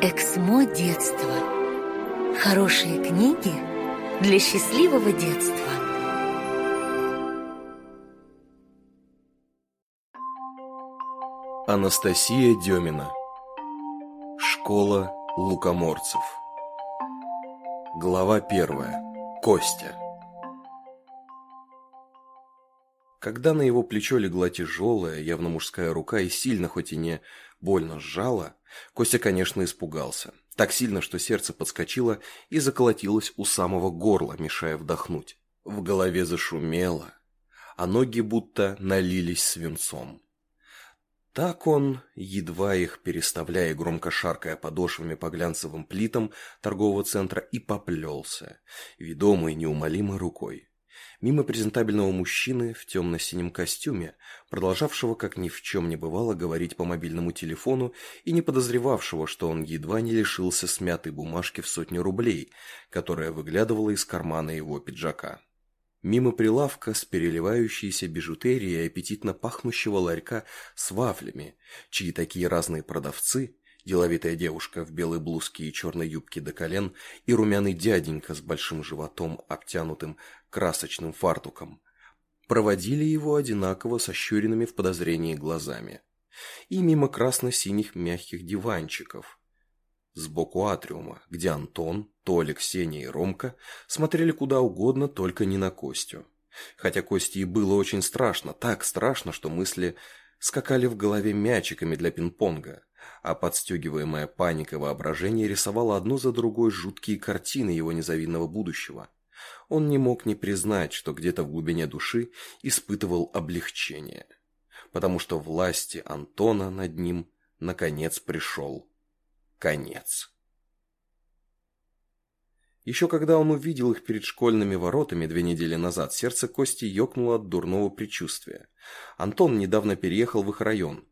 Эксмо детства. Хорошие книги для счастливого детства. Анастасия Демина. Школа лукоморцев. Глава первая. Костя. Когда на его плечо легла тяжелая, явно мужская рука и сильно, хоть и не больно сжала, Костя, конечно, испугался. Так сильно, что сердце подскочило и заколотилось у самого горла, мешая вдохнуть. В голове зашумело, а ноги будто налились свинцом. Так он, едва их переставляя громко шаркая подошвами по глянцевым плитам торгового центра, и поплелся, ведомый неумолимой рукой мимо презентабельного мужчины в темно-синем костюме, продолжавшего, как ни в чем не бывало, говорить по мобильному телефону и не подозревавшего, что он едва не лишился смятой бумажки в сотню рублей, которая выглядывала из кармана его пиджака. Мимо прилавка с переливающейся бижутерией аппетитно пахнущего ларька с вафлями, чьи такие разные продавцы деловитая девушка в белой блузке и черной юбке до колен и румяный дяденька с большим животом, обтянутым красочным фартуком, проводили его одинаково сощуренными в подозрении глазами. И мимо красно-синих мягких диванчиков. Сбоку атриума, где Антон, Толик, Сеня и Ромка смотрели куда угодно, только не на Костю. Хотя Косте и было очень страшно, так страшно, что мысли скакали в голове мячиками для пинг-понга а подстегиваемая паника воображения рисовала одну за другой жуткие картины его незавидного будущего. Он не мог не признать, что где-то в глубине души испытывал облегчение, потому что власти Антона над ним наконец пришел конец. Еще когда он увидел их перед школьными воротами две недели назад, сердце Кости ёкнуло от дурного предчувствия. Антон недавно переехал в их район,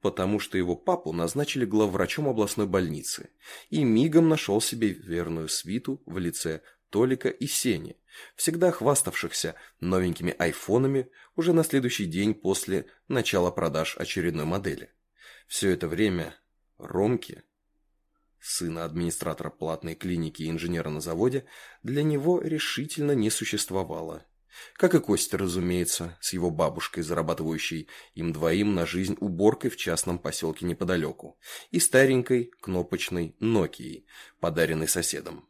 потому что его папу назначили главврачом областной больницы, и мигом нашел себе верную свиту в лице Толика и Сени, всегда хваставшихся новенькими айфонами уже на следующий день после начала продаж очередной модели. Все это время Ромке, сына администратора платной клиники и инженера на заводе, для него решительно не существовало. Как и Костя, разумеется, с его бабушкой, зарабатывающей им двоим на жизнь уборкой в частном поселке неподалеку, и старенькой кнопочной Нокией, подаренной соседом.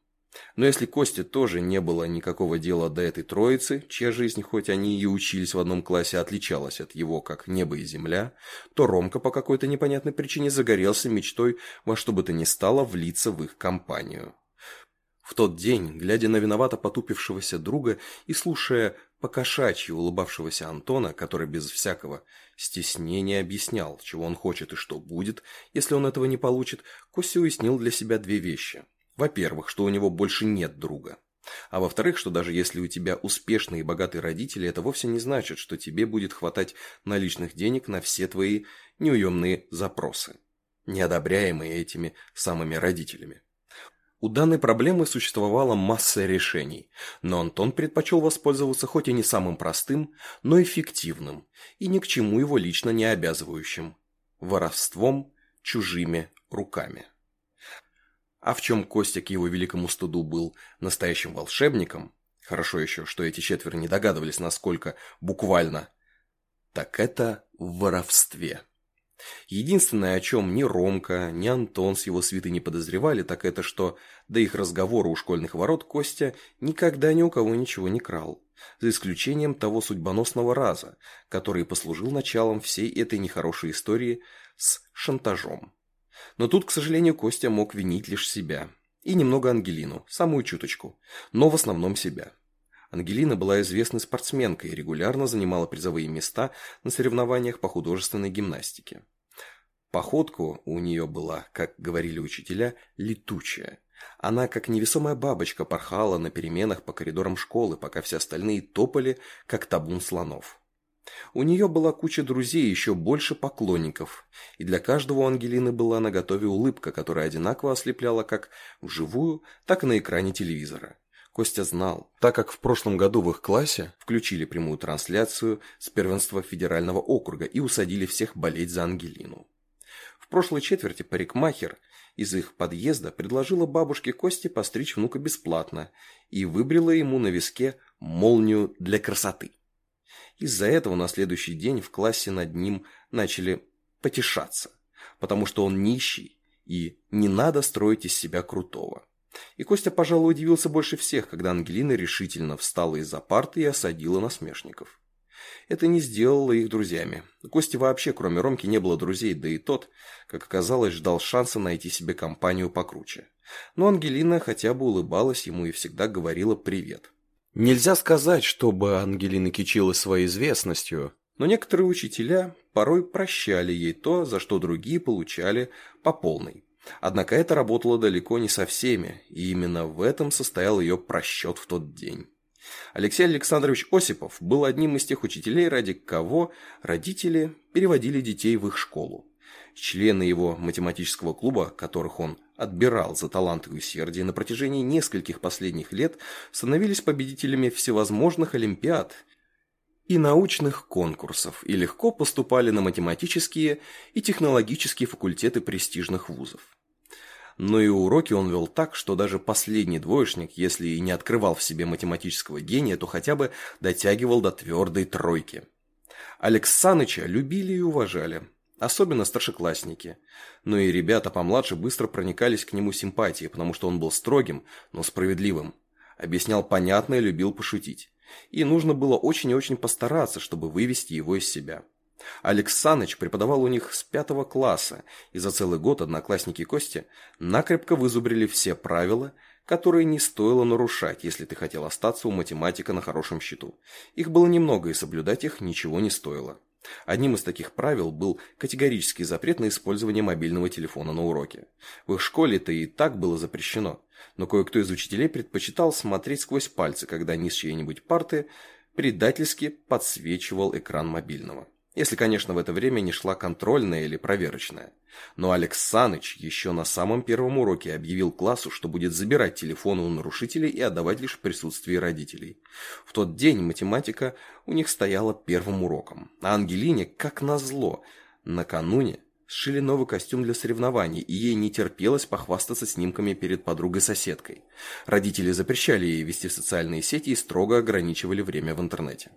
Но если Косте тоже не было никакого дела до этой троицы, чья жизнь, хоть они и учились в одном классе, отличалась от его как небо и земля, то Ромка по какой-то непонятной причине загорелся мечтой во что бы то ни стало влиться в их компанию. В тот день, глядя на виновато потупившегося друга и слушая покошачьи улыбавшегося Антона, который без всякого стеснения объяснял, чего он хочет и что будет, если он этого не получит, Костя уяснил для себя две вещи. Во-первых, что у него больше нет друга. А во-вторых, что даже если у тебя успешные и богатые родители, это вовсе не значит, что тебе будет хватать наличных денег на все твои неуемные запросы, неодобряемые этими самыми родителями. У данной проблемы существовала масса решений, но Антон предпочел воспользоваться хоть и не самым простым, но эффективным и ни к чему его лично не обязывающим – воровством чужими руками. А в чем Костя к его великому студу был настоящим волшебником, хорошо еще, что эти четверо не догадывались, насколько буквально, так это в воровстве. Единственное, о чем ни Ромка, ни Антон с его свитой не подозревали, так это что до их разговора у школьных ворот Костя никогда ни у кого ничего не крал, за исключением того судьбоносного раза, который послужил началом всей этой нехорошей истории с шантажом. Но тут, к сожалению, Костя мог винить лишь себя. И немного Ангелину, самую чуточку, но в основном себя. Ангелина была известной спортсменкой и регулярно занимала призовые места на соревнованиях по художественной гимнастике. Походку у нее была, как говорили учителя, летучая. Она, как невесомая бабочка, порхала на переменах по коридорам школы, пока все остальные топали, как табун слонов. У нее была куча друзей еще больше поклонников, и для каждого у Ангелины была наготове улыбка, которая одинаково ослепляла как вживую, так и на экране телевизора. Костя знал, так как в прошлом году в их классе включили прямую трансляцию с первенства федерального округа и усадили всех болеть за Ангелину. В прошлой четверти парикмахер из их подъезда предложила бабушке Косте постричь внука бесплатно и выбрила ему на виске молнию для красоты. Из-за этого на следующий день в классе над ним начали потешаться, потому что он нищий и не надо строить из себя крутого. И Костя, пожалуй, удивился больше всех, когда Ангелина решительно встала из-за парты и осадила насмешников. Это не сделало их друзьями. Кости вообще, кроме Ромки, не было друзей, да и тот, как оказалось, ждал шанса найти себе компанию покруче. Но Ангелина хотя бы улыбалась ему и всегда говорила «привет». Нельзя сказать, чтобы Ангелина кичилась своей известностью, но некоторые учителя порой прощали ей то, за что другие получали по полной. Однако это работало далеко не со всеми, и именно в этом состоял ее просчет в тот день. Алексей Александрович Осипов был одним из тех учителей, ради кого родители переводили детей в их школу. Члены его математического клуба, которых он отбирал за талант и усердие на протяжении нескольких последних лет, становились победителями всевозможных олимпиад и научных конкурсов и легко поступали на математические и технологические факультеты престижных вузов но и уроки он вел так, что даже последний двоечник, если и не открывал в себе математического гения, то хотя бы дотягивал до твердой тройки. Алекс Саныча любили и уважали, особенно старшеклассники. Но и ребята помладше быстро проникались к нему симпатией, потому что он был строгим, но справедливым. Объяснял понятно и любил пошутить. И нужно было очень и очень постараться, чтобы вывести его из себя. Алекс преподавал у них с пятого класса, и за целый год одноклассники Кости накрепко вызубрили все правила, которые не стоило нарушать, если ты хотел остаться у математика на хорошем счету. Их было немного, и соблюдать их ничего не стоило. Одним из таких правил был категорический запрет на использование мобильного телефона на уроке. В их школе это и так было запрещено, но кое-кто из учителей предпочитал смотреть сквозь пальцы, когда низ чьей-нибудь парты предательски подсвечивал экран мобильного. Если, конечно, в это время не шла контрольная или проверочная. Но Алекс Саныч еще на самом первом уроке объявил классу, что будет забирать телефоны у нарушителей и отдавать лишь в присутствии родителей. В тот день математика у них стояла первым уроком. А Ангелине, как назло, накануне сшили новый костюм для соревнований, и ей не терпелось похвастаться снимками перед подругой-соседкой. Родители запрещали ей вести в социальные сети и строго ограничивали время в интернете.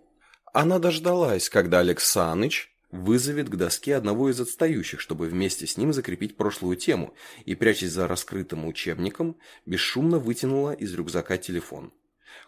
Она дождалась, когда Алексаныч вызовет к доске одного из отстающих, чтобы вместе с ним закрепить прошлую тему, и, прячась за раскрытым учебником, бесшумно вытянула из рюкзака телефон.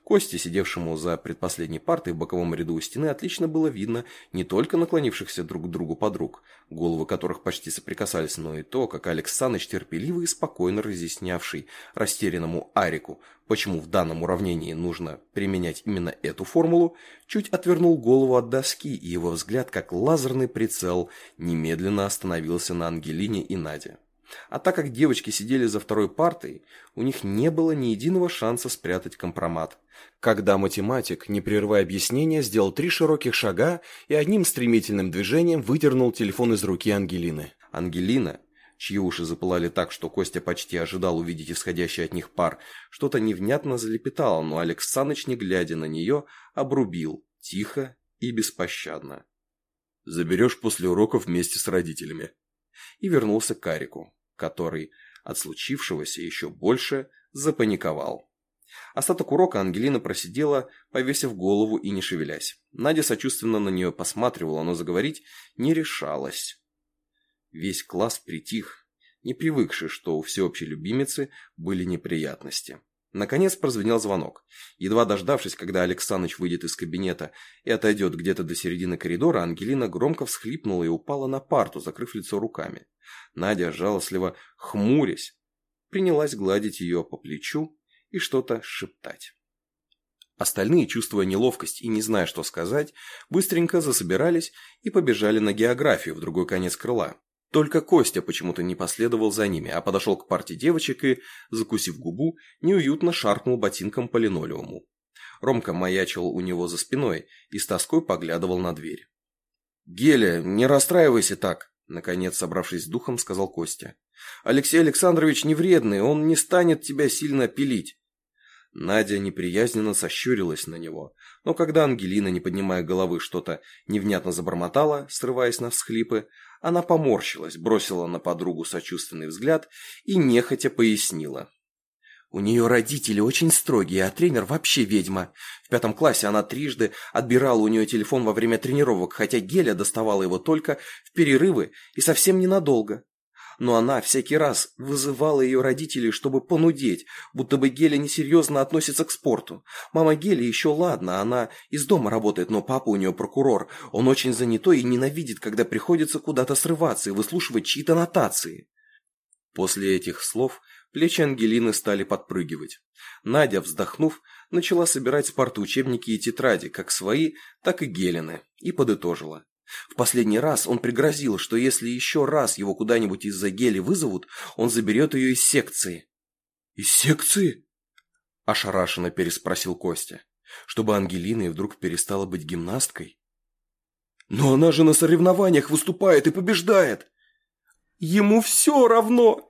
Косте, сидевшему за предпоследней партой в боковом ряду у стены, отлично было видно не только наклонившихся друг к другу подруг, головы которых почти соприкасались, но и то, как Алекс Саныч терпеливо и спокойно разъяснявший растерянному Арику, почему в данном уравнении нужно применять именно эту формулу, чуть отвернул голову от доски, и его взгляд, как лазерный прицел, немедленно остановился на Ангелине и Наде. А так как девочки сидели за второй партой, у них не было ни единого шанса спрятать компромат. Когда математик, не прерывая объяснения, сделал три широких шага и одним стремительным движением выдернул телефон из руки Ангелины. Ангелина, чьи уши запылали так, что Костя почти ожидал увидеть исходящий от них пар, что-то невнятно залепетала, но Алекс Саныч, не глядя на нее, обрубил, тихо и беспощадно. «Заберешь после уроков вместе с родителями». И вернулся к Карику который от случившегося еще больше запаниковал. Остаток урока Ангелина просидела, повесив голову и не шевелясь. Надя сочувственно на нее посматривала, но заговорить не решалась. Весь класс притих, не привыкший, что у всеобщей любимицы были неприятности. Наконец прозвенел звонок. Едва дождавшись, когда Александрович выйдет из кабинета и отойдет где-то до середины коридора, Ангелина громко всхлипнула и упала на парту, закрыв лицо руками. Надя, жалостливо хмурясь, принялась гладить ее по плечу и что-то шептать. Остальные, чувствуя неловкость и не зная, что сказать, быстренько засобирались и побежали на географию в другой конец крыла. Только Костя почему-то не последовал за ними, а подошел к парте девочек и, закусив губу, неуютно шаркнул ботинком по линолеуму. Ромка маячил у него за спиной и с тоской поглядывал на дверь. «Геля, не расстраивайся так!» Наконец, собравшись с духом, сказал Костя. «Алексей Александрович не вредный, он не станет тебя сильно пилить». Надя неприязненно сощурилась на него, но когда Ангелина, не поднимая головы, что-то невнятно забормотала, срываясь на всхлипы, она поморщилась, бросила на подругу сочувственный взгляд и нехотя пояснила. У нее родители очень строгие, а тренер вообще ведьма. В пятом классе она трижды отбирала у нее телефон во время тренировок, хотя Геля доставала его только в перерывы и совсем ненадолго но она всякий раз вызывала ее родителей, чтобы понудеть, будто бы Геля несерьезно относится к спорту. Мама Гели еще ладно, она из дома работает, но папа у нее прокурор. Он очень занятой и ненавидит, когда приходится куда-то срываться и выслушивать чьи-то нотации. После этих слов плечи Ангелины стали подпрыгивать. Надя, вздохнув, начала собирать спортучебники и тетради, как свои, так и Гелины, и подытожила. В последний раз он пригрозил, что если еще раз его куда-нибудь из-за гели вызовут, он заберет ее из секции. «Из секции?» – ошарашенно переспросил Костя. «Чтобы Ангелина и вдруг перестала быть гимнасткой?» «Но она же на соревнованиях выступает и побеждает!» «Ему все равно!»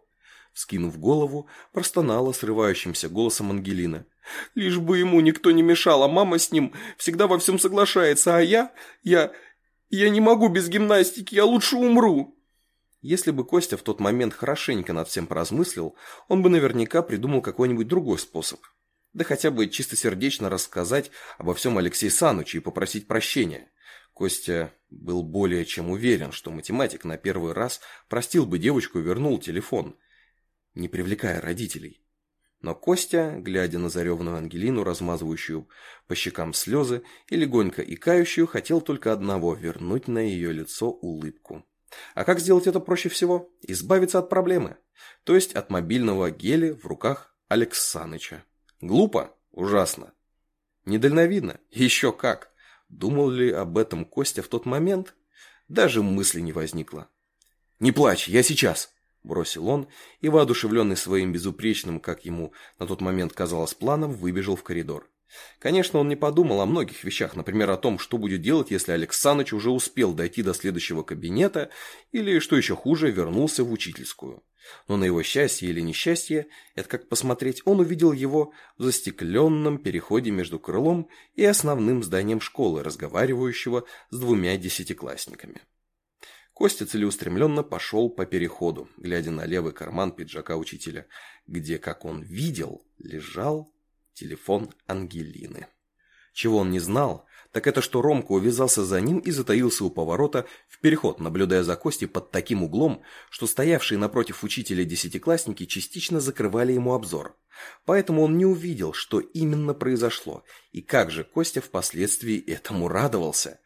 Скинув голову, простонала срывающимся голосом Ангелина. «Лишь бы ему никто не мешал, а мама с ним всегда во всем соглашается, а я... я... Я не могу без гимнастики, я лучше умру!» Если бы Костя в тот момент хорошенько над всем поразмыслил, он бы наверняка придумал какой-нибудь другой способ. Да хотя бы чистосердечно рассказать обо всем Алексею Санычу и попросить прощения. Костя был более чем уверен, что математик на первый раз простил бы девочку и вернул телефон, не привлекая родителей. Но Костя, глядя на зареванную Ангелину, размазывающую по щекам слезы и легонько икающую, хотел только одного – вернуть на ее лицо улыбку. А как сделать это проще всего? Избавиться от проблемы. То есть от мобильного гели в руках Алексаныча. Глупо? Ужасно. Недальновидно? Еще как. Думал ли об этом Костя в тот момент? Даже мысли не возникло. «Не плачь, я сейчас!» Бросил он и, воодушевленный своим безупречным, как ему на тот момент казалось, планом, выбежал в коридор. Конечно, он не подумал о многих вещах, например, о том, что будет делать, если Александрович уже успел дойти до следующего кабинета или, что еще хуже, вернулся в учительскую. Но на его счастье или несчастье, это как посмотреть, он увидел его в застекленном переходе между крылом и основным зданием школы, разговаривающего с двумя десятиклассниками. Костя целеустремленно пошел по переходу, глядя на левый карман пиджака учителя, где, как он видел, лежал телефон Ангелины. Чего он не знал, так это что Ромка увязался за ним и затаился у поворота в переход, наблюдая за Костей под таким углом, что стоявшие напротив учителя десятиклассники частично закрывали ему обзор. Поэтому он не увидел, что именно произошло, и как же Костя впоследствии этому радовался.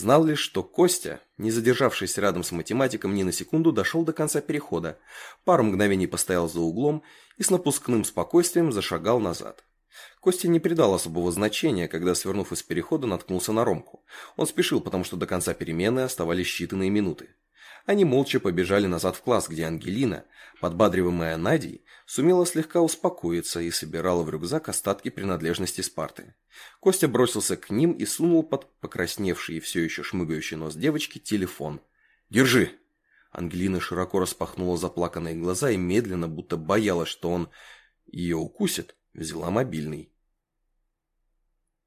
Знал лишь, что Костя, не задержавшись рядом с математиком ни на секунду, дошел до конца перехода, пару мгновений постоял за углом и с напускным спокойствием зашагал назад. Костя не придал особого значения, когда, свернув из перехода, наткнулся на Ромку. Он спешил, потому что до конца перемены оставались считанные минуты. Они молча побежали назад в класс, где Ангелина, подбадриваемая Надей, сумела слегка успокоиться и собирала в рюкзак остатки принадлежности Спарты. Костя бросился к ним и сунул под покрасневший и все еще шмыгающий нос девочки телефон. «Держи!» Ангелина широко распахнула заплаканные глаза и медленно, будто боялась, что он ее укусит, взяла мобильный.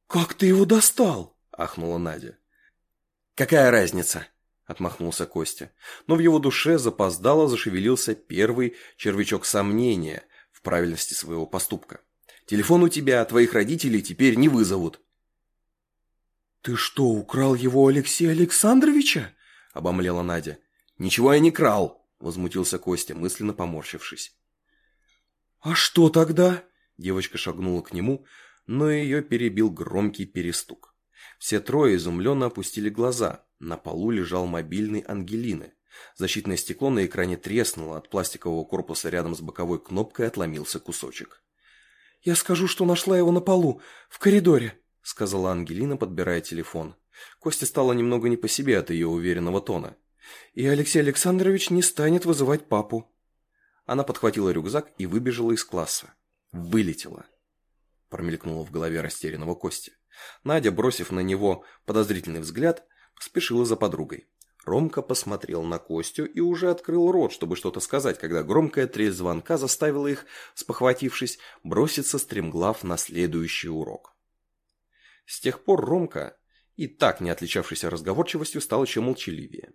«Как ты его достал?» – ахнула Надя. «Какая разница?» – отмахнулся Костя. Но в его душе запоздало зашевелился первый червячок сомнения в правильности своего поступка. «Телефон у тебя, а твоих родителей теперь не вызовут». «Ты что, украл его Алексея Александровича?» – обомлела Надя. «Ничего я не крал», – возмутился Костя, мысленно поморщившись. «А что тогда?» – девочка шагнула к нему, но ее перебил громкий перестук. Все трое изумленно опустили глаза – на полу лежал мобильный Ангелины. Защитное стекло на экране треснуло, от пластикового корпуса рядом с боковой кнопкой отломился кусочек. «Я скажу, что нашла его на полу, в коридоре», — сказала Ангелина, подбирая телефон. Костя стало немного не по себе от ее уверенного тона. «И Алексей Александрович не станет вызывать папу». Она подхватила рюкзак и выбежала из класса. Вылетела. Промелькнула в голове растерянного Кости. Надя, бросив на него подозрительный взгляд, спешила за подругой. Ромка посмотрел на Костю и уже открыл рот, чтобы что-то сказать, когда громкая трель звонка заставила их, спохватившись, броситься стремглав на следующий урок. С тех пор Ромка, и так не отличавшийся разговорчивостью, стал еще молчаливее.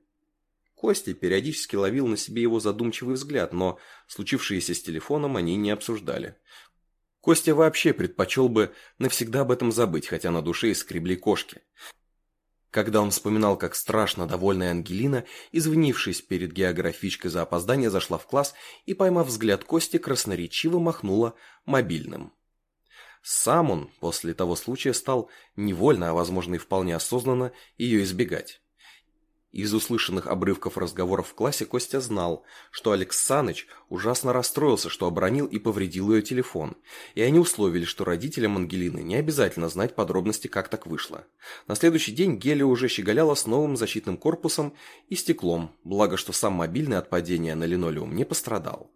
Костя периодически ловил на себе его задумчивый взгляд, но случившееся с телефоном они не обсуждали. Костя вообще предпочел бы навсегда об этом забыть, хотя на душе и скребли кошки. Когда он вспоминал, как страшно довольная Ангелина, извинившись перед географичкой за опоздание, зашла в класс и, поймав взгляд Кости, красноречиво махнула мобильным. Сам он после того случая стал невольно, а возможно и вполне осознанно, ее избегать. Из услышанных обрывков разговоров в классе Костя знал, что Алекс Саныч ужасно расстроился, что обронил и повредил ее телефон, и они условили, что родителям Ангелины не обязательно знать подробности, как так вышло. На следующий день Гелия уже щеголяла с новым защитным корпусом и стеклом, благо что сам мобильный от падения на линолеум не пострадал.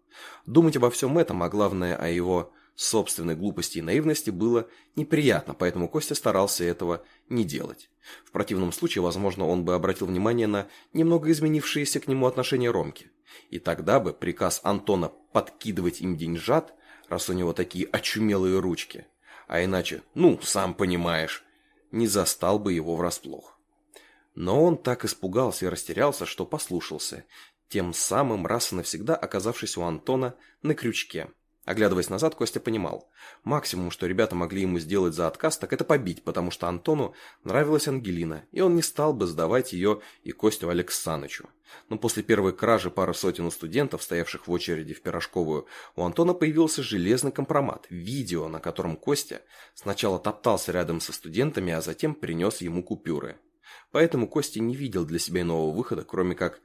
Думать обо всем этом, а главное о его собственной глупости и наивности было неприятно, поэтому Костя старался этого не делать. В противном случае, возможно, он бы обратил внимание на немного изменившиеся к нему отношения Ромки. И тогда бы приказ Антона подкидывать им деньжат, раз у него такие очумелые ручки, а иначе, ну, сам понимаешь, не застал бы его врасплох. Но он так испугался и растерялся, что послушался, тем самым раз и навсегда оказавшись у Антона на крючке – Оглядываясь назад, Костя понимал. Максимум, что ребята могли ему сделать за отказ, так это побить, потому что Антону нравилась Ангелина, и он не стал бы сдавать ее и Костю Алексанычу. Но после первой кражи пары сотен студентов, стоявших в очереди в Пирожковую, у Антона появился железный компромат, видео, на котором Костя сначала топтался рядом со студентами, а затем принес ему купюры. Поэтому Костя не видел для себя иного выхода, кроме как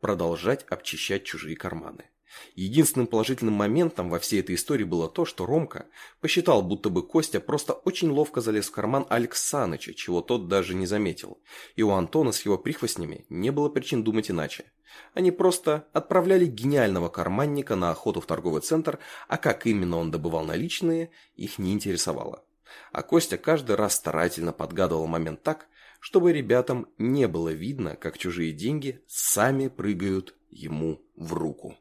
продолжать обчищать чужие карманы. Единственным положительным моментом во всей этой истории было то, что Ромка посчитал, будто бы Костя просто очень ловко залез в карман Алексаныча, чего тот даже не заметил. И у Антона с его прихвостнями не было причин думать иначе. Они просто отправляли гениального карманника на охоту в торговый центр, а как именно он добывал наличные, их не интересовало. А Костя каждый раз старательно подгадывал момент так, чтобы ребятам не было видно, как чужие деньги сами прыгают ему в руку.